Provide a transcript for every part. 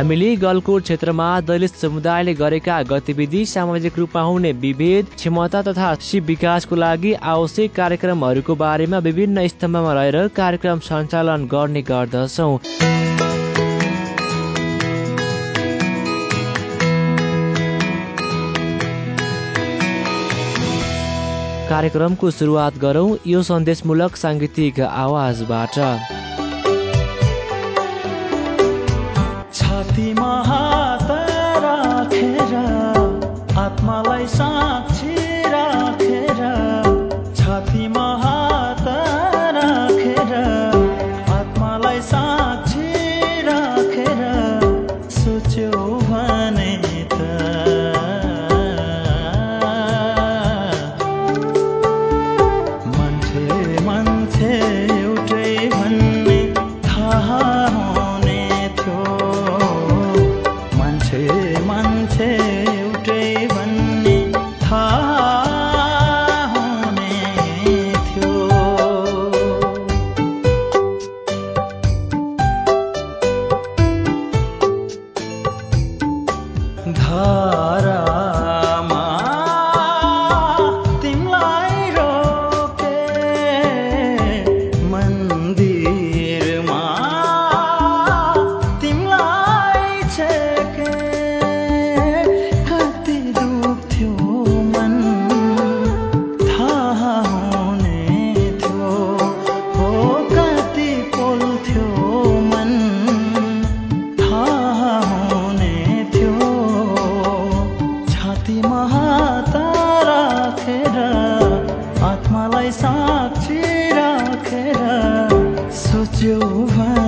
हामीले गलकोट क्षेत्रमा दलित समुदायले गरेका गतिविधि सामाजिक रूपमा हुने विभेद क्षमता तथा सिप विकासको लागि आवश्यक कार्यक्रमहरूको बारेमा विभिन्न स्तम्भमा रहेर कार्यक्रम सञ्चालन गर्ने गर्दछौँ। कार्यक्रमको सुरुवात गरौँ यो सन्देशमूलक साङ्गीतिक आवाजबाट। हात राखेर आत्मालाई साक्षी राखेर छातीमा Jeová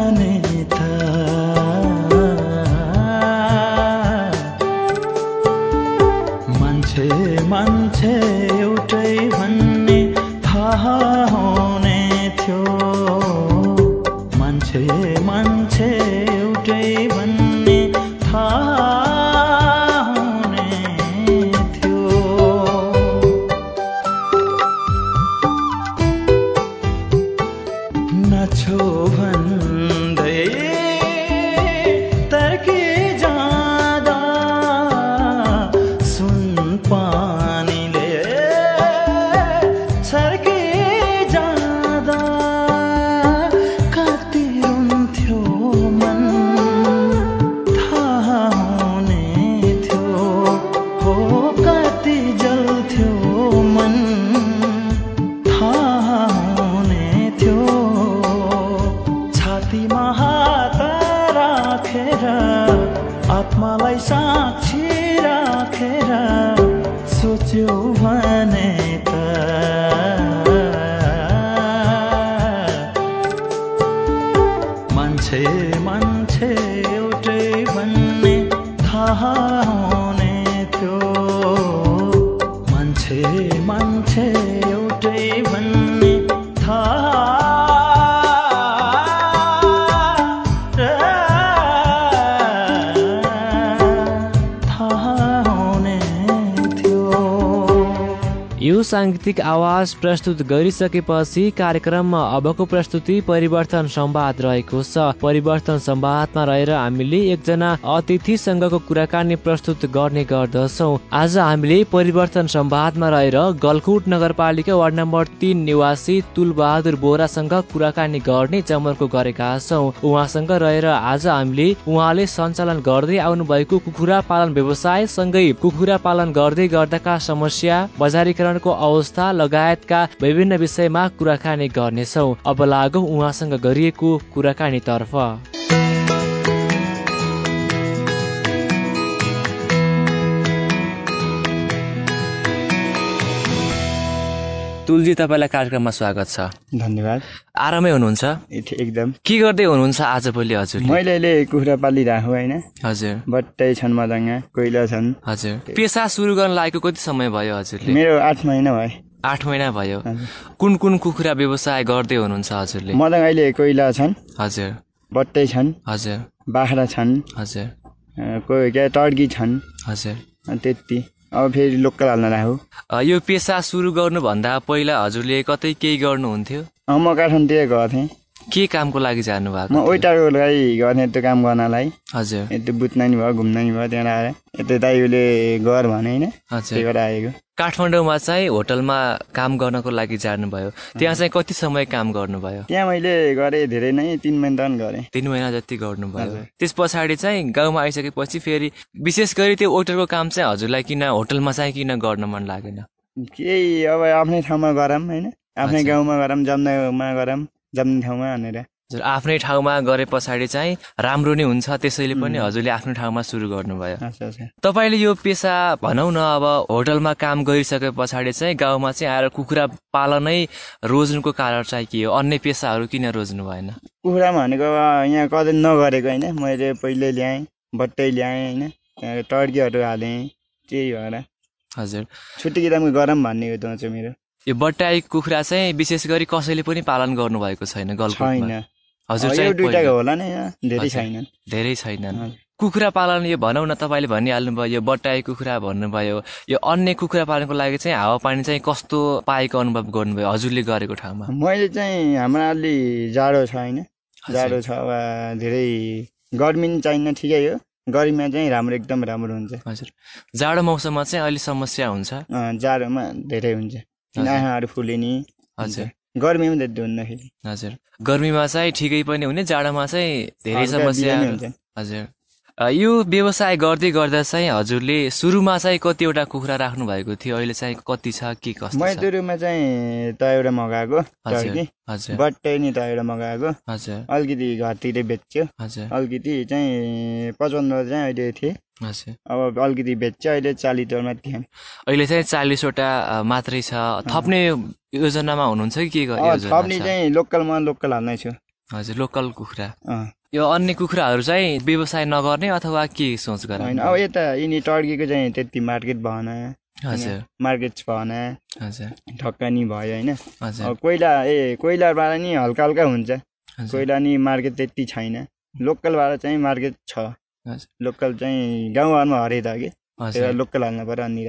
यो साङ्गीतिक आवाज प्रस्तुत गरिसकेपछि कार्यक्रममा अबको प्रस्तुति परिवर्तन संवाद रहेको छ। परिवर्तन संवादमा रहेर हामीले एकजना अतिथिसँगको कुराकानी प्रस्तुत गर्ने गर्दछौ। आज हामीले परिवर्तन संवादमा रहेर गलकुट नगरपालिका वार्ड नम्बर तिन निवासी तुलबहादुर बोरासँग कुराकानी गर्ने जमर्को गरेका छौँ। उहाँसँग रहेर आज हामीले उहाँले सञ्चालन गर्दै आउनुभएको कुखुरा पालन व्यवसाय सँगै कुखुरा पालन गर्दै गर्दाका समस्या बजारीकरणको अवस्था लगायतका विभिन्न विषयमा कुराकानी गर्नेछौ। अब लागौ उहाँसँग गरिएको कुराकानीतर्फ। तुलजी तपाईँलाई कार्यक्रममा स्वागत छ। धन्यवाद। आरामै हुनुहुन्छ? एकदम। के गर्दै हुनुहुन्छ आज भोलि हजुरले? मैले अहिले कुखुरा पालिरहेको होइन? हजुर। बट्टै छन् मदङ्गा कोइला छन्। हजुर। पेसा सुरु गर्न लागेको कति समय भयो हजुरले? मेरो आठ महिना भयो। आठ महिना भयो। हजुर। कुन कुन कुखुरा व्यवसाय गर्दै हुनुहुन्छ हजुरले? मदङ अहिले कोइला छन्। हजुर। बट्टै छन्। हजुर। बाख्रा छन्। हजुर। कोही क्या टर्की छन्। हजुर। त्यति। अब फेरि लोकल हाल्न राखु यो पेसा सुरु गर्नुभन्दा पहिला हजुरले कतै केही गर्नुहुन्थ्यो? म काठमाडौँतिर गएको थिएँ। के कामको लागि जानुभएको म ओइटाको लागि गर्ने त्यो काम गर्नलाई। हजुर। यति बुझ्न नि भयो घुम्न नि भयो त्यहाँ आएर। यता दाइले गर भने होइन त्यही हजुर भएर आएको। काठमाडौँमा चाहिँ होटलमा काम गर्नको लागि जानुभयो। त्यहाँ चाहिँ कति समय काम गर्नुभयो? त्यहाँ मैले गरेँ धेरै नै तिन महिना त गरेँ। तिन महिना जति गर्नुभयो। त्यस पछाडि चाहिँ गाउँमा आइसकेपछि फेरि विशेष गरी त्यो वेटरको काम चाहिँ हजुरलाई किन होटलमा चाहिँ किन गर्न मन लागेन? केही अब आफ्नै ठाउँमा गरौँ होइन? आफ्नै। गाउँमा गरौँ जम्दामा गरौँ। जम्ने ठाउँमा भनेर हजुर आफ्नै ठाउँमा गरे पछाडि चाहिँ राम्रो नै हुन्छ त्यसैले पनि हजुरले आफ्नो ठाउँमा सुरु गर्नुभयो। तपाईँले यो पेसा भनौँ न अब होटलमा काम गरिसके पछाडि चाहिँ गाउँमा चाहिँ आएर कुखुरा पालनै रोज्नुको कारण चाहिँ के हो? अन्य पेसाहरू किन रोज्नु भएन? कुखुरा भनेको यहाँ कतै नगरेको होइन। मैले पहिल्यै ल्याएँ बट्टै ल्याएँ होइन। त्यहाँ टर्कीहरू हालेँ त्यही भएर। हजुर। छुट्टी किताबको गरौँ भन्ने हो त्यो चाहिँ मेरो। यो बट्टाई कुखुरा चाहिँ विशेष गरी कसैले पनि पालन गर्नुभएको छैन गलकुटमा। हजुर चाहिँ धेरै। छैनन्। धेरै छैनन्। हजुर। कुखुरा पालन यो भनौँ न तपाईँले भनिहाल्नुभयो यो बट्टाई कुखुरा भन्नुभयो यो अन्य कुखुरा पालनको लागि चाहिँ हावापानी चाहिँ कस्तो पाएको अनुभव गर्नुभयो हजुरले गरेको ठाउँमा? मैले चाहिँ हाम्रो अलि जाडो छ होइन। जाडो छ अब धेरै गर्मी नि चाहिन्न ठिकै हो। गर्मीमा चाहिँ राम्रो एकदम राम्रो हुन्छ। हजुर। जाडो मौसममा चाहिँ अहिले समस्या हुन्छ। जाडोमा धेरै हुन्छ। आँखाहरू फुलिने हजुर। गर्मीमा हुन्न फेरि हजुर। गर्मीमा चाहिँ ठिकै पनि हुने जाडोमा चाहिँ धेरै समस्या हजुर। यो व्यवसाय गर्दै गर्दा चाहिँ हजुरले सुरुमा चाहिँ कतिवटा कुखुरा राख्नु भएको थियो? अहिले चाहिँ कति छ? के कस्तो मैले सुरुमा चाहिँ त एउटा मगाएको हजुर। बट्टै नि त एउटा मगाएको। हजुर। अलिकति घरतिरै बेच्यो। हजुर। अलिकति चाहिँ पचपन्न चाहिँ अहिले थिएँ। अब अलिकति बेच्यो अहिले चालिस डलरमा थिएँ अहिले चाहिँ चालिसवटा मात्रै छ। थप्ने योजनामा हुनुहुन्छ कि के थप्ने? चाहिँ लोकलमा लोकल हाल्नै छु। हजुर लोकल कुखुरा। यो अन्य कुखुराहरू चाहिँ व्यवसाय नगर्ने अथवा के सोच गर होइन अब यता यिनी टर्कीको चाहिँ त्यति मार्केट भएन। हजुर। मार्केट भएन। हजुर। ठक्क नि भयो होइन। कोइला ए कोइलाबाट नि हल्का हल्का हुन्छ। कोइला नि मार्केट त्यति छैन। लोकलबाट चाहिँ मार्केट छ। लोकल चाहिँ गाउँघरमा हरे त कि? लोकल हाल्नु पर्यो अनि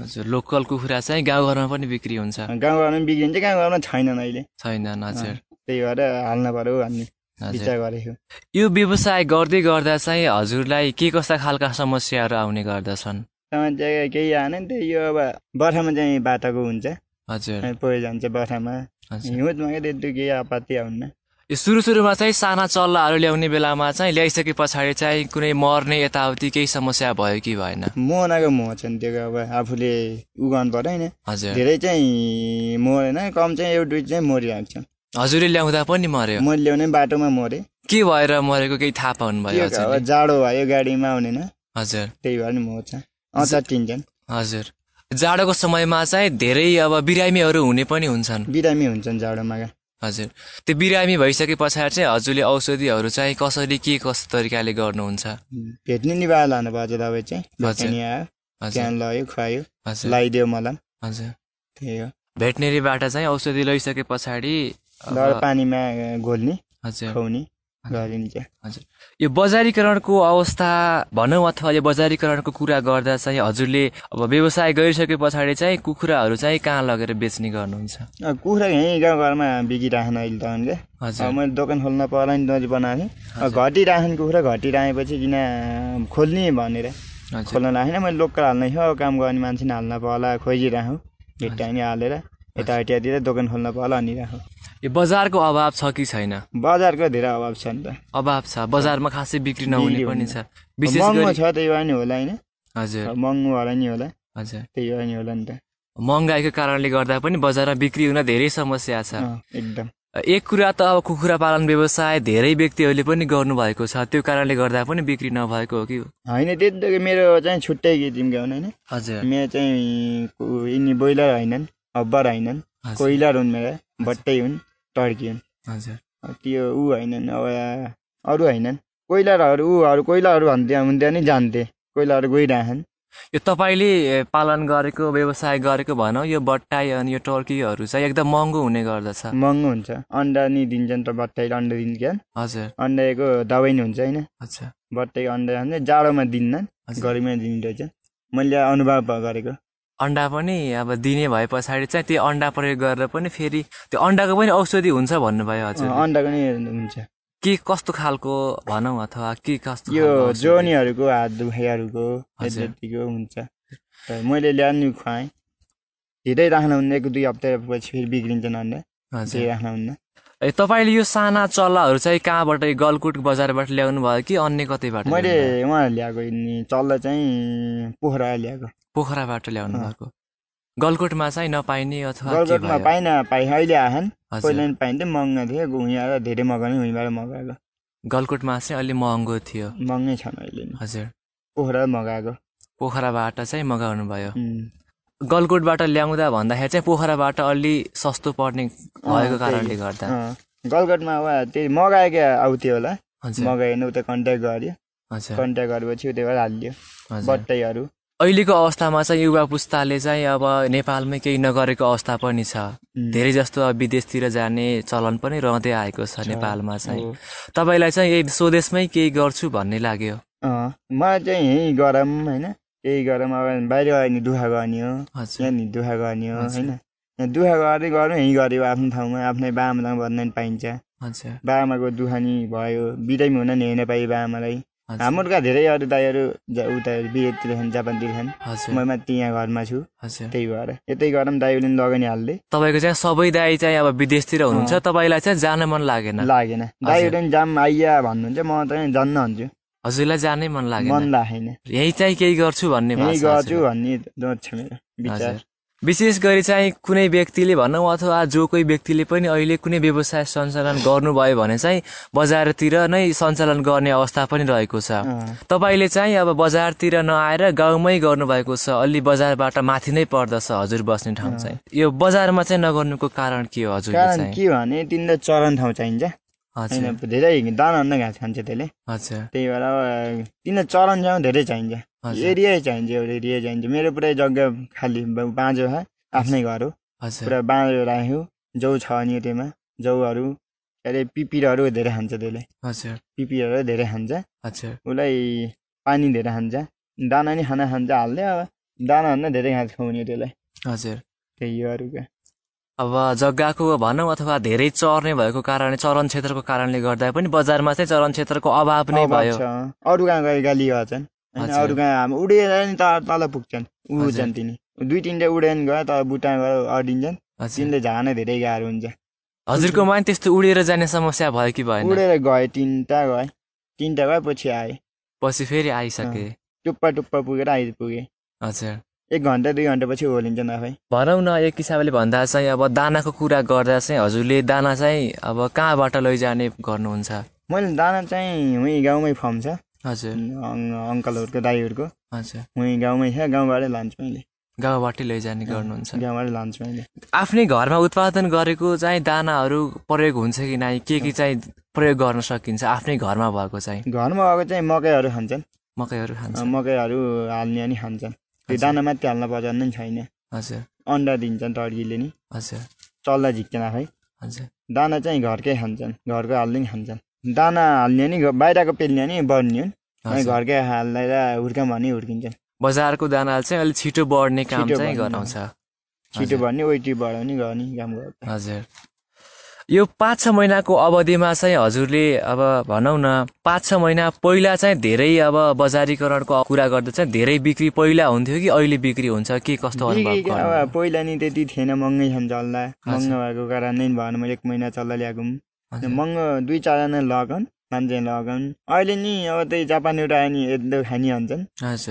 हजुर लोकल कुखुरा चाहिँ गाउँघरमा पनि बिक्री हुन्छ। गाउँघरमा पनि बिग्रिन्छ गाउँघरमा छैनन् अहिले। छैनन् हजुर। त्यही भएर हाल्नु पर्यो भन्ने विचार गरेको। यो व्यवसाय गर्दै गर्दा चाहिँ हजुरलाई के कस्ता खालका समस्याहरू आउने गर्दछन्? समस्या केही आएन नि त्यही यो अब बर्खामा चाहिँ बाटोको हुन्छ। हजुर। पहिरो जान्छ बर्खामा। हिउँदमा त्यति केही आपत्ति आउन्न। यो सुरु सुरुमा चाहिँ साना चल्लाहरू ल्याउने बेलामा चाहिँ ल्याइसके पछाडि चाहिँ कुनै मर्ने यताउति केही समस्या भयो कि भएन? मोहनाको मोह छ नि त्यो अब आफूले उगाउनु पर्यो होइन हजुर। धेरै चाहिँ मरेन कम चाहिँ एउटा दुई चाहिँ मरिरहेको छ हजुरले ल्याउँदा पनि मर्यो? मैले ल्याउने बाटोमा मरेँ। के भएर मरेको केही थाहा पाउनुभयो जाडो भयो गाडीमा आउनेन। हजुर। त्यही भएर नि मर्छ अचाटिन्छन् हजुर। जाडोको समयमा चाहिँ धेरै अब बिरामीहरू हुने पनि हुन्छन्। बिरामी हुन्छन् जाडोमा हजुर। त्यो बिरामी भइसके पछाडि चाहिँ हजुरले औषधिहरू चाहिँ कसरी के कस्तो तरिकाले गर्नुहुन्छ? भेट्ने निभाएर लानु भएको दबाई चाहिँ। त्यहाँ लग्यो खुवायो लगाइदियो मलाई। हजुर। त्यही हो। भेटनेरीबाट चाहिँ औषधि लैसके पछाडि पानीमा घोल्ने हजुर। खुवाउने। गरिन्छ हजुर। यो बजारीकरणको अवस्था भनौँ अथवा यो बजारीकरणको कुरा गर्दा चाहिँ हजुरले अब व्यवसाय गरिसके पछाडि चाहिँ कुखुराहरू चाहिँ कहाँ लगेर बेच्ने गर्नुहुन्छ? कुखुरा यहीँ गाउँघरमा बिगिराखेन अहिले त क्या हजुर। मैले दोकान खोल्न पर्ला नि नजिक बनाएको थिएँ अब घटी राखेन कुखुरा घटी राखेपछि किन खोल्ने भनेर? खोल्न राखेन मैले लोकल हाल्ने थियो काम गर्ने मान्छे नि हाल्न पर्ला खोजिराखौँ नि हालेर। यता हटियातिर दोकान खोल्न पर्ला अनि राखौँ यो बजारको अभाव छ कि छैन? बजारको धेरै अभाव छ नि त। अभाव छ। बजारमा खासै बिक्री नहुने पनि। छ। विशेष महँगो छ त्यही भएर नि होला होइन। हजुर। महँगो होला नि होला। हजुर। त्यही भएर नि होला नि त। महँगाईको कारणले गर्दा पनि बजारमा बिक्री हुन धेरै समस्या छ। एकदम। एक कुरा त अब कुखुरा पालन व्यवसाय धेरै व्यक्तिहरूले पनि गर्नुभएको छ। त्यो कारणले गर्दा पनि बिक्री नभएको हो कि होइन त्यति त मेरो चाहिँ छुट्टै किसिम गाउन होइन हजुर। मेरो चाहिँ यिनी ब्रोइलर होइनन् अब्बर होइनन् कोइलर हुन् मेरा बट्टै हुन् टर्की हुन्। त्यो ऊ होइनन् अब अरू होइनन् कोइलरहरू ऊहरू कोइलरहरू भन्थे हुन्थ्यो नि जान्थे। कोइलरहरू गइरहेछन् यो तपाईँले पालन गरेको व्यवसाय गरेको भनौँ यो बट्टाई अनि यो टर्कीहरू चाहिँ एकदम महँगो हुने गर्दछ। महँगो हुन्छ। अन्डा नि दिन्छन् त बट्टाइले अन्डा दिन्छ हजुर। अन्डाको दबाई नि हुन्छ होइन। अच्छा। बट्टाइको अन्डा जाडोमा हजुर। गर्मीमा दिने रहेछ मैले अनुभव गरेको। अन्डा पनि अब दिने भए पछाडि चाहिँ त्यो अन्डा प्रयोग गरेर पनि फेरि त्यो अन्डाको पनि औषधि हुन्छ भन्नुभयो हजुर। अन्डाको नि हुन्छ। के कस्तो खालको भनौँ अथवा के कस्तो यो? जोनीहरूको हात दुखाइहरूको हजुर। यतिको हुन्छ। मैले ल्याएर नि खुवाएँ। धेरै राख्न हुन्न एक दुई हप्तापछि फेरि बिग्रिन्छन् अन्डा हजुर। धेरै राख्न हुन्न। ए, तपाईँले यो साना चल्लाहरू चाहिँ कहाँबाट गलकुट बजारबाट ल्याउनु भयो कि अन्य कतैबाट मैले ल्याउनु? उहाँ ल्याएको चल्ला चाहिँ पोखरा ल्याएको। पोखराबाट ल्याउनु। भएको। गलकुटमा चाहिँ नपाइने अथवा भयो? पाइन पाइ अहिले आएन। पहिला नि पाइन्थ्यो महँगो थियो उहाँ धेरै मगाउने उहीँबाट मगाएको। गलकुटमा चाहिँ अलि महँगो थियो। महँगै छन् अहिले हजुर। पोखरा मगाएको। पोखराबाट चाहिँ मगाउनु भयो। गलकुटबाट ल्याउँदा भन्दाखेरि चाहिँ पोखराबाट अलि सस्तो पर्ने भएको। कारणले गर्दा। अँ, गलगटमा वा त्यही मगाएकै आउँथ्यो होला। मगाएन उता कन्ट्याक्ट गर्यो हजुर। कन्ट्याक्ट गरेपछि उतैबाट हालिदियो। बट्टैहरू अहिलेको अवस्थामा चाहिँ युवा पुस्ताले चाहिँ अब नेपालमै केही नगरेको अवस्था पनि छ। धेरै जस्तो अब विदेशतिर जाने चलन पनि रहँदै आएको छ नेपालमा चाहिँ। तपाईँलाई चाहिँ यही स्वदेशमै केही गर्छु भन्ने लाग्यो? अँ, मलाई चाहिँ यहीँ गरौँ होइन? यही गरौँ अब बाहिर गयो भने दुःख गर्ने हो। यहाँ नि दुःख गर्ने हो। होइन? यहाँ दुःख गर्दै गर्नु यहीँ गऱ्यो आफ्नो ठाउँमा आफ्नै बाबालाई भन्दा नि पाइन्छ। बाबामाको दुःख नि भयो बिदामी हुन नि हेर्न पाइयो बाबामालाई। हाम्रोका धेरै अरू दाईहरू उता विदेशतिर छन् जापानतिर छन् म मात्रै यहाँ घरमा छु। त्यही भएर। यतै गरौँ दाईले नि लगानी हाल्दै। तपाईँको चाहिँ सबै दाई चाहिँ अब विदेशतिर हुनुहुन्छ। तपाईँलाई चाहिँ जान मन लागेन। लागेन। दाईहरू नि जाम आइया भन्नुहुन्छ म त जन्न भन्छु। हजुरलाई जानै मन मन लागेन। यही चाहिँ केही गर्छु भन्ने गर्छु। भन्ने छ मेरो विचार। विशेष गरी चाहिँ कुनै व्यक्तिले भनौँ अथवा जो कोही व्यक्तिले पनि अहिले कुनै व्यवसाय सञ्चालन गर्नुभयो भने चाहिँ बजारतिर नै सञ्चालन गर्ने अवस्था पनि रहेको छ। तपाईँले चाहिँ अब बजारतिर नआएर गाउँमै गर्नुभएको छ अलि बजारबाट माथि नै पर्दछ हजुर बस्ने ठाउँ चाहिँ। यो बजारमा चाहिँ नगर्नुको कारण के हो चाहिँ? के भने तिनीलाई चरन ठाउँ चाहिन्छ। हजुर। धेरै दाना घाँस खान्छ त्यसले। हजुर। त्यही भएर तिनीलाई चरन ठाउँ धेरै चाहिन्छ। एरिया चाहिन्छ एउटा एरिया चाहिन्छ। मेरो पुरै जग्गा खाली बाँझो छ आफ्नै घर हो। हजुर। पुरा बाँझो राख्यो जौ छ अनि त्यसमा जौहरू के अरे पिपिरहरू धेरै खान्छ त्यसले। हजुर। पिपीहरू धेरै खान्छ। हजुर। उसलाई पानी धेरै खान्छ। दाना नि खाना खान्छ हाल्दै अब दाना भन्दा धेरै घाँस खुवाउने त्यसलाई। हजुर। त्यही हो अब जग्गाको भनौँ अथवा धेरै चर्ने भएको कारणले चरण क्षेत्रको कारणले गर्दा पनि बजारमा चाहिँ चरण क्षेत्रको अभाव नै भयो। अरू कहाँ गए गाली गर्छन् होइन। अरू कहाँ उडेर नि त तल पुग्छन्। उड्छन् तिनी। दुई तिनवटा उडेन गयो तर बुटा गएर अडिन्छन्। तिनले झार्न धेरै गाह्रो हुन्छ। हजुरकोमा पनि त्यस्तो उडेर जाने समस्या भयो कि भएन? उडेर गए तिनवटा गए। तिनवटा गए पछि आए। पछि फेरि आइसके। टुप्पा टुप्पा पुगेर आइपुगे। हजुर। एक घन्टा दुई घन्टा पछि ओलिन्छन् आफै भनौँ न एक हिसाबले भन्दा चाहिँ अब दानाको कुरा गर्दा चाहिँ हजुरले दाना चाहिँ अब कहाँबाट लैजाने गर्नुहुन्छ? मैले दाना चाहिँ उहीँ गाउँमै फर्म छ। हजुर। अङ- अङ्कलहरूको दाईहरूको। हजुर। उहीँ गाउँमै छ गाउँबाटै लान्छु मैले। गाउँबाटै लैजाने गर्नुहुन्छ। गाउँबाट लान्छु मैले। आफ्नै घरमा उत्पादन गरेको चाहिँ दानाहरू प्रयोग हुन्छ कि नै के के चाहिँ प्रयोग गर्न सकिन्छ आफ्नै घरमा भएको चाहिँ? घरमा अब चाहिँ मकैहरू खान्छन्। मकैहरू खान्छ मकैहरू हाल्ने अनि खान्छन्। त्यो दाना मात्रै हाल्न पर्ने नि छैन। हजुर। अन्डा दिन्छन् टर्कीले नि। हजुर। चल्दा झिक्केन खै। हजुर। दाना चाहिँ घरकै खान्छन्। घरको हाल्दै खान्छन्। दाना हाल्ने नि बाहिरको पेल्ने नि बढ्ने अनि। घरकै हालेर हुर्काउँ भने हुर्किन्छन् बजारको दाना चाहिँ अलिक छिटो बढ्ने काम चाहिँ। गराउँछ। छिटो भर्ने वेटी बढाउने गर्ने काम गर्छ हजुर। यो पाँच छ महिनाको अवधिमा चाहिँ हजुरले अब भनौँ न पाँच छ महिना पहिला चाहिँ धेरै अब बजारीकरणको कुरा गर्दा चाहिँ धेरै बिक्री पहिला हुन्थ्यो कि अहिले बिक्री हुन्छ? के कस्तो अब? पहिला नि त्यति थिएन महँगै छन् चल्दा। महँगो भएको कारणले नि भएन मैले एक महिना चल्दा ल्याएको महँगो दुई चारजना लगन मान्छे लगन। अहिले नि अब त्यही जापानबाट आयो नि यस्तो खाने भन्छन्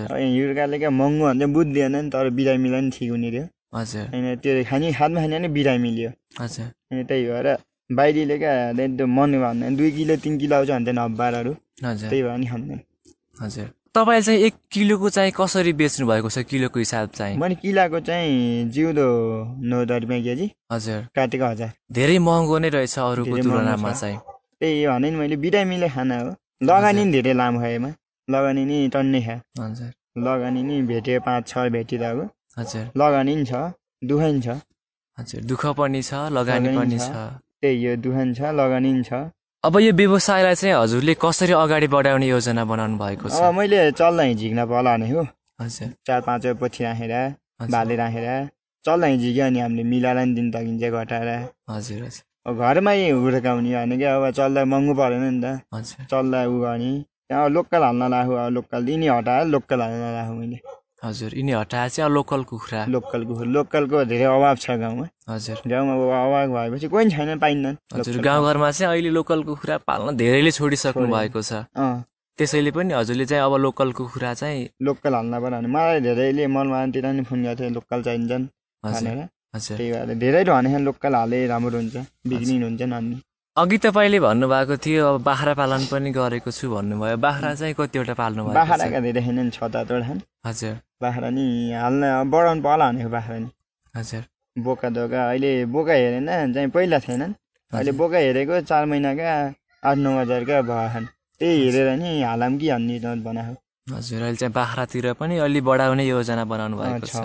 अब हिर्काले क्या महँगो भन्छ बुझ्दैन नि तर बिरामी मिलाइ नि ठिक हुने थियो हजुर। होइन त्यो खाने खाँदा खाने नि बिरामी मिल्यो हजुर। अनि त्यही भएर बाहिरीले क्या त्यो मन भन्दैन दुई किलो तिन किलो आउँछ भन्छन् हब्बारहरू हजुर। त्यही भएर नि खाँदैन हजुर। तपाईँले चाहिँ एक किलोको चाहिँ कसरी बेच्नु भएको छ? किलोको हिसाब चाहिँ? मैले किलाको चाहिँ जिउँदो नौ दस रुपियाँ केजी हजुर। काटेको हजार। धेरै महँगो नै रहेछ अरूको तुलनामा। चाहिँ। त्यही भने नि मैले बिरामीले खाना हो। लगानी नि धेरै लामो खाएमा लगानी नि टन्नै खा हजुर। लगानी नि भेट्यो पाँच छ भेटिरहेको। हजुर। लगानी नि छ। दुखाइ नि छ। हजुर। दुःख पनि छ लगानी पनि छ। त्यही हो दुखाइ नि छ लगानी नि छ। अब यो व्यवसायलाई चाहिँ हजुरले कसरी अगाडि बढाउने योजना बनाउनु भएको छ? मैले चल्दा झिक्न भने हो। हजुर। चार पाँच पोथी राखेर भाले राखेर चल्दा झिक्यो अनि हामीले मिलाएर नि दिन सकिन्छ घटाएर। हजुर हजुर। घरमै हुर्काउने भनेको अब चल्दा महँगो परेन नि त। हजुर। चल्दा उ गर्ने। अब लोकल हाल्न अब लोकल यिनी हटाएर लोकल हाल्न राखु मैले। हजुर यिनी हटाएर चाहिँ लोकल कुखुरा लोकल कुखुरा लोकलको धेरै अभाव छ गाउँमा। हजुर। गाउँमा अभाव भएपछि कोही छैन पाइन्नन् हजुर। गाउँघरमा चाहिँ अहिले लोकल कुखुरा पाल्न धेरैले छोडिसक्नु छोडे। भएको छ। अँ। त्यसैले पनि हजुरले चाहिँ अब लोकल कुखुरा चाहिँ लोकल हाल्न पर्यो भने मलाई धेरैले मलमानतिर नि फोन गर्थ्यो लोकल चाहिन्छन् हजुर भनेर। त्यही भएर धेरै भने लोकल हाले राम्रो हुन्छ बिक्री हुन्छ अनि अघि तपाईँले भन्नुभएको थियो अब बाख्रा पालन पनि गरेको छु भन्नुभयो। बाख्रा चाहिँ कतिवटा पाल्नु छ? बाख्राका धेरै छैनन् छ सातवटा छन् हजुर। बाख्रा नि हाल्न बढाउनु पर्ला भनेको बाख्रा नि। हजुर। बोका दोका अहिले बोका हेरेन चाहिँ पहिला थिएनन् अहिले बोका हेरेको चार महिनाका आठ नौ हजारका भएछन् त्यही हेरेर नि हालौँ कि भन्ने बनाएको। हजुर अहिले चाहिँ बाख्रातिर पनि अलि बढाउने योजना बनाउनु भएको छ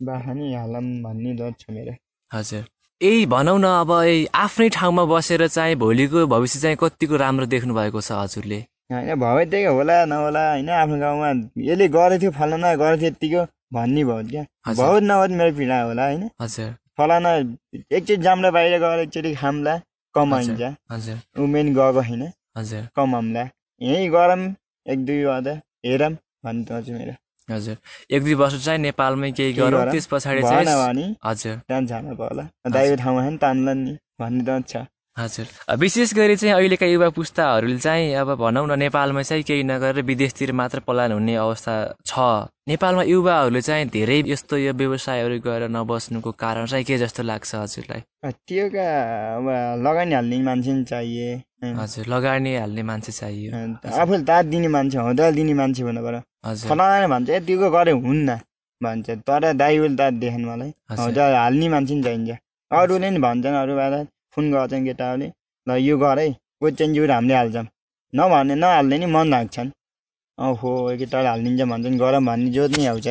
बाख्रा नि हालौँ भन्ने दर छ मेरो। हजुर। यही भनौँ न अब आफ्नै ठाउँमा बसेर चाहिँ भोलिको भविष्य चाहिँ कतिको राम्रो देख्नु भएको छ हजुरले? होइन त्यही होला नहोला होइन आफ्नो गाउँमा यसले गरेको थियो फलाना गरेको थियो यत्तिको भन्ने भयो क्या। हजुर। भयो नभए मेरो पीडा होला होइन। हजुर। फलाना एकचोटि जाम्ला बाहिर गएर एकचोटि खाम्ला कमाइन्छ। हजुर ऊ मेन गएको होइन। हजुर। कमाउँला। यहीँ गरौँ एक दुई वादा हेरौँ भन्ने त चाहिँ मेरो। हजुर। एक दुई वर्ष चाहिँ नेपालमै केही गरौँ। त्यस पछाडि चाहिँ हजुर। त्यहाँ जानु पर्ला दाइको ठाउँमा छ नि तान्ला नि भन्ने त छ। हजुर। अ, विशेष गरी चाहिँ अहिलेका युवा पुस्ताहरूले चाहिँ अब भनौँ न नेपालमा चाहिँ केही नगरेर विदेशतिर मात्र पलायन हुने अवस्था छ। नेपालमा युवाहरूले चाहिँ धेरै यस्तो यो व्यवसायहरू गरेर नबस्नुको कारण चाहिँ के जस्तो लाग्छ हजुरलाई? त्यो अब लगानी हाल्ने मान्छे नि चाहिए। हजुर लगानी हाल्ने मान्छे चाहियो। आफूले दाँत दिने मान्छे हौदाल दिने मान्छे हजुर फलानाले भन्छ यतिको गरे हुन्न भन्छ तर दाइले दाँत देखाउनु मलाई। हजुर। हाल्ने मान्छे नि चाहिन्छ। अरूले नि भन्छन् अरूबाट फोन गर्छन् केटाहरूले। ल यो गर है। क्वेसन जिउर हामीले हाल्छौँ। नभने नहाल्ने नि मन राख्छन् ओहो केटाले हालिदिन्छ भन्छन्। गरौँ भन्ने जोत नै आउँछ।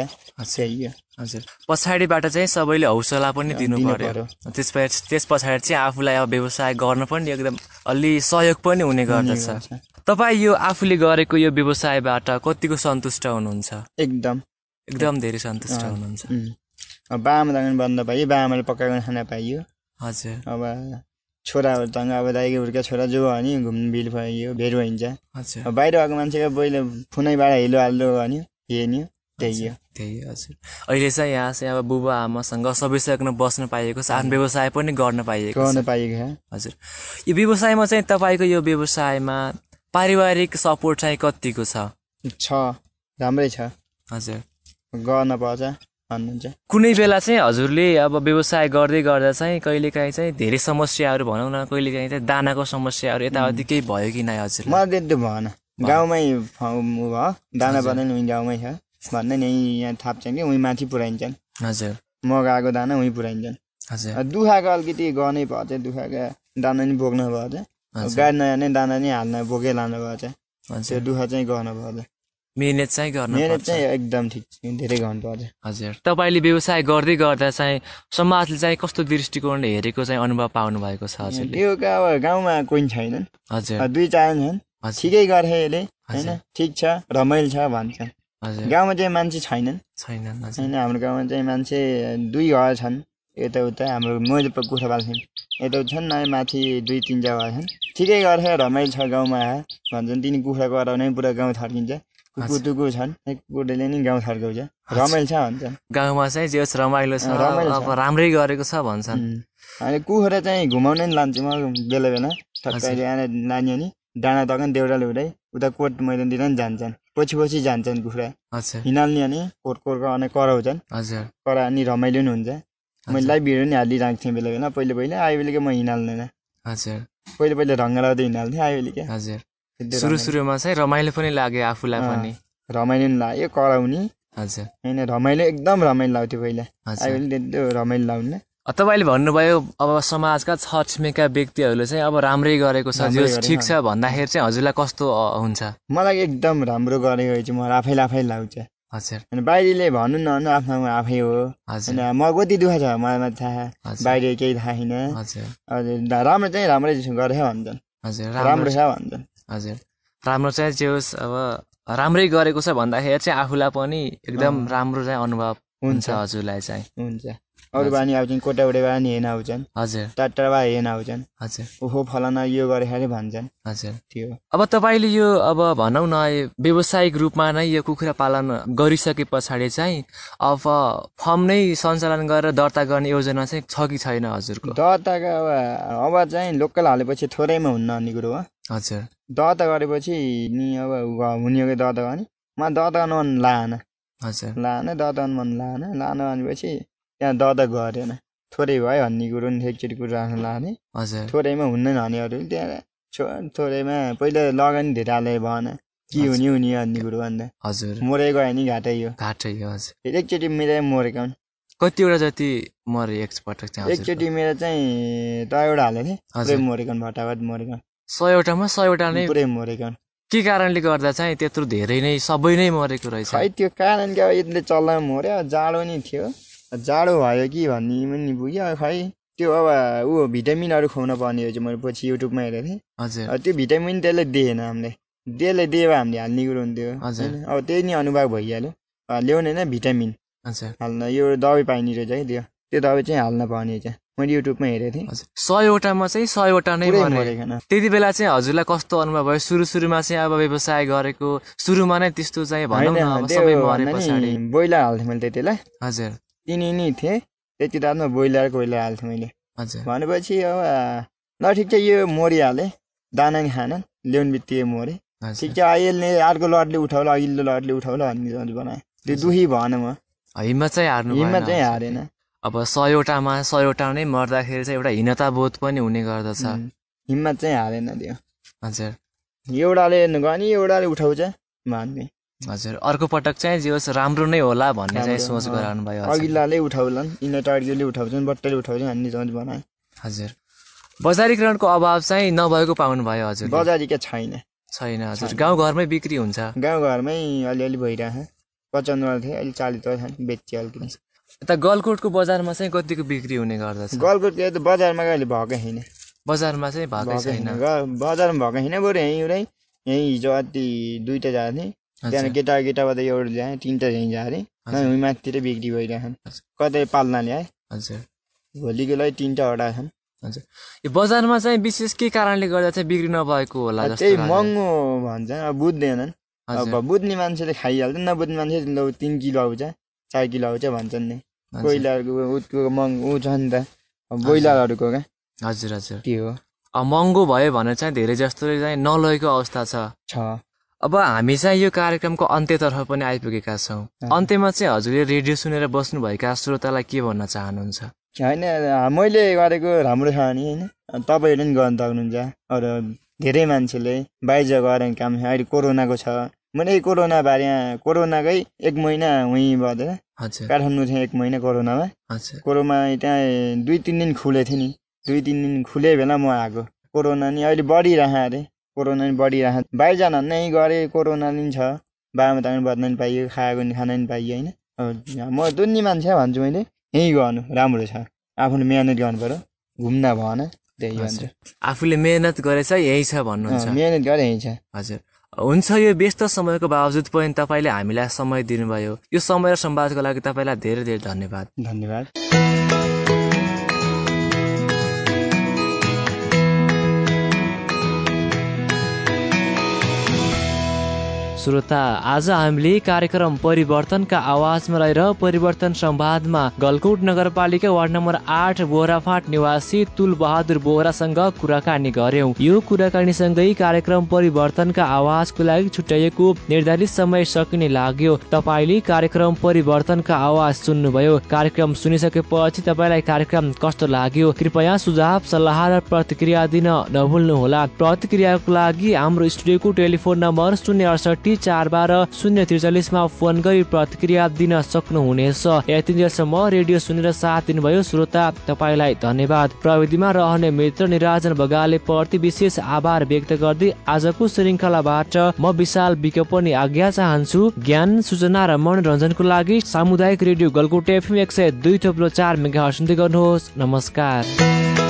हजुर। पछाडिबाट चाहिँ सबैले हौसला पनि दिनु पर्यो। त्यसपछि त्यस पछाडि चाहिँ आफूलाई अब व्यवसाय गर्न पनि एकदम अलि सहयोग पनि हुने गर्दछ। तपाईँ यो आफूले गरेको यो व्यवसायबाट कतिको सन्तुष्ट हुनुहुन्छ? एकदम। एकदम धेरै सन्तुष्ट हुनुहुन्छ। अब बाआमासँग बन्द पाइयो बाआमाले पकाएको खाना पाइयो। हजुर। अब छोराहरूसँग अब दाइको हुर्का छोरा जो भयो भने घुम्नु बिल भयो भेट भइन्छ। हजुर। बाहिर भएको मान्छेको पहिला फोनैबाट हेलो हाल्दो भन्यो हेर्ने त्यही हो त्यही हजुर। अहिले चाहिँ यहाँ चाहिँ अब बुबा आमासँग सबैसँग बस्न पाइएको छ आफ्नो व्यवसाय पनि गर्न पाइएको गर्न पाइएको छ। हजुर। यो व्यवसायमा चाहिँ तपाईँको यो व्यवसायमा पारिवारिक सपोर्ट चाहिँ कतिको छ? छ। राम्रै छ। हजुर। गर्न पर्छ भन्नुहुन्छ। कुनै बेला चाहिँ हजुरले अब व्यवसाय गर्दै गर्दा चाहिँ कहिलेकाहीँ चाहिँ धेरै समस्याहरू भनौँ न कहिलेकाहीँ चाहिँ दानाको समस्याहरू यताउति केही भयो कि नै हजुर मलाई त्यस्तो भएन। गाउँमै भयो। दाना बनाउने गाउँमै छ। भन्ने नि यहाँ थाप्छन् कि उहीँ माथि पुऱ्याइन्छन्। हजुर। मगाएको दाना उहीँ पुऱ्याइन्छन्। हजुर। अब दुखाएको अलिकति गर्नै चाहिँ दुखाएको दाना नि बोक्नु हजुर गाडी नयाँ नै दाना नि हाल्न बोकै लानु भयो चाहिँ। त्यो हजुर दुःख चाहिँ गर्नु भयो चाहिँ मिहिनेत चाहिँ गर्नु मिहिनेत चाहिँ एकदम ठिक धेरै गर्नु पर्छ हजुर। तपाईँले व्यवसाय गर्दै गर्दा चाहिँ समाजले चाहिँ कस्तो दृष्टिकोणले हेरेको चाहिँ अनुभव पाउनु भएको छ हजुरले? त्यो अब गाउँमा कोही छैनन्। हजुर। दुई चारजना छन्। हजुर। ठिकै गरे यसले होइन? हजुर। ठिक छ रमाइलो छ भन्छन्। हजुर। गाउँमा चाहिँ मान्छे छैनन्। छैनन् हजुर। होइन हाम्रो गाउँमा चाहिँ मान्छे दुई घर छन्। यताउता हाम्रो मैले कुखुरा पाल्थेँ यताउता छन् नयाँ माथि दुई तिनवटा छन्। ठिकै गर्छ रमाइलो छ गाउँमा भन्छन् तिनी कुखुरा कराउने पुरा गाउँ थर्किन्छ कुकुर टुकुर छन् कुकुरले नि गाउँ थर्काउँछ रमाइलो छ भन्छन्। गाउँमा चाहिँ जे होस् रमाइलो छ। अब राम्रै गरेको छ भन्छन्. अनि कुखुरा चाहिँ घुमाउनै नि लान्छु म बेला बेला। ठक्कै लाने अनि डाँडा दोकान देउरा ल्याउँदै उता कोट मैदानतिर नि जान्छन्। पछि पछि जान्छन् कुखुरा। हिँडाल्ने अनि कोट कोटको अनि कराउँछन्। हजुर करा अनि रमाइलो नि हुन्छ। मैले लाइभ भिडियो नि हालिरहेको थिएँ बेला बेला पहिले पहिले। आयो बेला म हिँडाल्दैन। हजुर। पहिले पहिले ढङ्ग लाउँदै हिँडाल्थेँ आयो बेला क्या हजुर सुरु सुरुमा चाहिँ रमाइलो पनि लाग्यो आफूलाई। पनि। रमाइलो नि लाग्यो कराउने हजुर। होइन रमाइलो एकदम रमाइलो लाग्थ्यो पहिला। आयो रमाइलो लाउने अ, तपाईँले भन्नुभयो अब समाजका छरछिमेका व्यक्तिहरूले चाहिँ अब राम्रै गरेको छ। जे ठिक छ। छ भन्दाखेरि चाहिँ हजुरलाई कस्तो हुन्छ? मलाई एकदम राम्रो गरेको चाहिँ मलाई आफैले आफै लाग्छ। हजुर। अनि बाहिरले भन्नु नभन्नु आफ्नो आफै हो। हजुर। होइन म कति दुःख छ मलाई मात्रै थाहा। बाहिर केही थाहा छैन। हजुर। राम्रो चाहिँ राम्रै गरेछ भन्छन् हजुर राम्रो छ भन्छन् हजुर। राम्रो चाहिँ जे होस् अब राम्रै गरेको छ भन्दाखेरि चाहिँ आफूलाई पनि एकदम। राम्रो चाहिँ अनुभव हुन्छ। हजुरलाई चाहिँ। हुन्छ। अरू बानी आउँछन् कोटाउडेबाट नि हेर्न आउँछन्। हजुर। टाढाबाट हेर्न आउँछन्। हजुर। ओहो फलाना यो गरे खाले भन्छन्। हजुर। त्यो। अब तपाईँले यो अब भनौँ न व्यावसायिक रूपमा नै यो कुखुरा पालन गरिसके पछाडि चाहिँ अब फर्म नै सञ्चालन गरेर दर्ता गर्ने योजना चाहिँ छ कि छैन हजुरको? दर्ताको अब अब चाहिँ लोकल हालेपछि थोरैमा हुन्न भन्ने कुरो हो। हजुर। दर्ता गरेपछि नि अब हुने हो कि दर्ता गर्ने। म दर्ता गर्नु मन लाएन हजुर। लाएन दर्ता गर्नु मन लाएन लान भनेपछि त्यहाँ दर्ता गरेन थोरै भयो भन्ने कुरो नि एकचोटि कुरा राख्न लाने। थोरैमा हुँदैन भनेहरू त्यहाँ छो थोरैमा पहिला लगानी धेरै हालेर भएन। के हुने हुने भन्ने कुरो हजुर। मरे गयो भने घाटै हो। घाटै हो हजुर। एकचोटि मेरो मरेको हुन्। कतिवटा जति मरे एकपटक चाहिँ एकचोटि मेरो चाहिँ तयवटा हालेको थिएँ। पुरै मरेको भटाभट मरेको। सयवटामा सयवटा नै पुरै मरेको। के कारणले गर्दा चाहिँ त्यत्रो धेरै नै सबै नै मरेको रहेछ? खै त्यो कारण कि अब यसले चल्दा मऱ्यो जाडो नि थियो। जाडो भयो कि भन्ने पनि पुग्यो खै त्यो अब ऊ भिटामिनहरू खुवाउन पर्ने चाहिँ मैले पछि युट्युबमा हेरेको थिएँ हजुर त्यो भिटामिन त्यसले दिएन हामीले त्यसले दियो भए हामीले हाल्ने कुरो हुन्थ्यो हजुर। अब त्यही नि अनुभाग भइहाल्यो ल्याउने होइन भिटामिन हजुर हाल्न यो दबाई पाइने रहेछ है त्यो त्यो दबाई चाहिँ हाल्न पर्ने चाहिँ मैले युट्युबमा हेरेको थिएँ सयवटामा चाहिँ सयवटा नै त्यति बेला चाहिँ हजुरलाई कस्तो अनुभव भयो सुरु सुरुमा चाहिँ अब व्यवसाय गरेको सुरुमा नै त्यस्तो चाहिँ भनौँ न सबै मरे पछाडि ब्रोइलर हाल्थेँ मैले त्यति बेला हजुर तिनी नि थिएँ त्यति रातमा ब्रोइलर कोइलर हाल्थेँ मैले। हजुर। भनेपछि अब ल ठिक छ यो मरिहालेँ दाना नि खान ल्याउनु बित्तिकै मरेँ। ठिक छ अहिले अर्को लटले उठाउला अघिल्लो लटले उठाउला भन्ने बनाएँ त्यो दुखी भएन म। हिम्मत चाहिँ हार्नु हिम्मत चाहिँ। हारेन। अब सयवटामा सयवटा नै मर्दाखेरि चाहिँ एउटा हीनता बोध पनि हुने गर्दछ। हिम्मत चाहिँ हारेन त्यो। हजुर। एउटाले गनी एउटाले उठाउँछ। मान्ने हजुर अर्को पटक चाहिँ जे होस् राम्रो नै होला भन्ने चाहिँ सोच। गराउनु भयो अघिल्लाले उठाउलान् यिनीहरू टार्गेटले उठाउँछन् बट्टाले उठाउँछन् भन्ने सोच बनाएँ हजुर। बजारीकरणको अभाव चाहिँ नभएको पाउनु भयो हजुर। बजारिका छैन? छैन हजुर। गाउँघरमै बिक्री हुन्छ। गाउँघरमै अलिअलि भइरहेछ। पचाउनुवाला थियो अहिले चालिस छ बेच्यो अलिकति यता गलकोटको बजारमा चाहिँ कतिको बिक्री हुने गर्दछ? गलकोटको त बजारमा कहिले भएको छैन बजारमा चाहिँ भएकै छैन। बजारमा भएको छैन बरु यहीँ एउटै यहीँ हिजो अति दुइटा जाएको थिएँ। त्यहाँदेखि केटा केटाबाट एउटा ल्याएँ तिनवटा थिएँ हजुर, उहीँ माथितिर बिक्री भइरहेछन्। कतै पाल्ना ल्याए। हजुर भोलिको लागि तिनवटा वटा छन् हजुर यो बजारमा चाहिँ विशेष के कारणले गर्दा चाहिँ बिक्री नभएको होला त्यही? महँगो भन्छन् अब बुझ्दैनन्। अब बुझ्ने मान्छेले खाइहाल्छ। नबुझ्ने मान्छे लौ तिन किलो आउँछ चार किलो आउँछ भन्छन् नि। कोइलरको उसको महँगो ऊ छ नि त। ब्रोइलरहरूको क्या? हजुर हजुर। त्यो हो? अब महँगो भयो भने चाहिँ धेरै जस्तोले चाहिँ नलगेको अवस्था छ। छ। अब हामी चाहिँ यो कार्यक्रमको अन्त्यतर्फ पनि आइपुगेका छौँ। अन्त्यमा चाहिँ हजुरले रेडियो सुनेर बस्नुभएका श्रोतालाई के भन्न चाहनुहुन्छ? होइन मैले गरेको राम्रो छ नि होइन तपाईँहरूले पनि गर्न सक्नुहुन्छ। अरू धेरै मान्छेले बाहिर गएर काम छ अहिले कोरोनाको छ। मैले कोरोना बारे कोरोनाकै एक महिना उहीँ भयो हजुर। काठमाडौँ थिएँ एक महिना कोरोनामा। कोरोना त्यहाँ दुई तिन दिन खुलेको थियो नि। दुई तिन दिन खुले बेला म आएको। कोरोना नि अहिले बढिरह अरे। कोरोना नि बढिरह बाहिर जान नै गरे कोरोना नि छ। बाबामा त बस्न नि पाइयो खाएको नि खान नि पाइयो होइन। अब म दुन्नी मान्छे भन्छु मैले। यहीँ गर्नु राम्रो छ। आफूले मिहिनेत गर्नु पऱ्यो घुम्दा भएन त्यही भन्छु आफूले मेहनत गरेछ यही छ भन्नुहुन्छ। मिहिनेत गरे यहीँ छ। हजुर। हुन्छ यो व्यस्त समयको बावजुद पनि तपाईँले हामीलाई समय दिनुभयो। यो समय र सम्वादको लागि तपाईँलाई धेरै धेरै धन्यवाद। धन्यवाद। श्रोता आज हामीले कार्यक्रम परिवर्तनका आवाजमा रहेर परिवर्तन संवादमा गलकुट नगरपालिका वार्ड नम्बर आठ बोहराफाट निवासी तुल बहादुर बोहरासँग कुराकानी गर्यौं यो कुराकानीसँगै कार्यक्रम परिवर्तनका आवाजको लागि छुट्याइएको निर्धारित समय सकिने लाग्यो। तपाईँले कार्यक्रम परिवर्तनका आवाज सुन्नुभयो। कार्यक्रम सुनिसकेपछि तपाईँलाई कार्यक्रम कस्तो लाग्यो? कृपया सुझाव सल्लाह र प्रतिक्रिया दिन नभुल्नुहोला। प्रतिक्रियाको लागि हाम्रो स्टुडियोको टेलिफोन नम्बर शून्य अडसठी चार बाह्र शून्य त्रिचालिसमा फोन गरी प्रतिक्रिया दिन सक्नुहुनेछ। यतिन्जेलसम्म रेडियो सुनेर साथ दिनुभयो श्रोता तपाईँलाई धन्यवाद। प्रविधिमा रहने मित्र निराजन बगाले प्रति विशेष आभार व्यक्त गर्दै आजको श्रृङ्खलाबाट म विशाल विज्ञापन आज्ञा चाहन्छु। ज्ञान सूचना र मनोरञ्जनको लागि सामुदायिक रेडियो गलकोट एफएम एक सय दुई थोप्लो चार मेगा सुन्दै गर्नुहोस्। नमस्कार।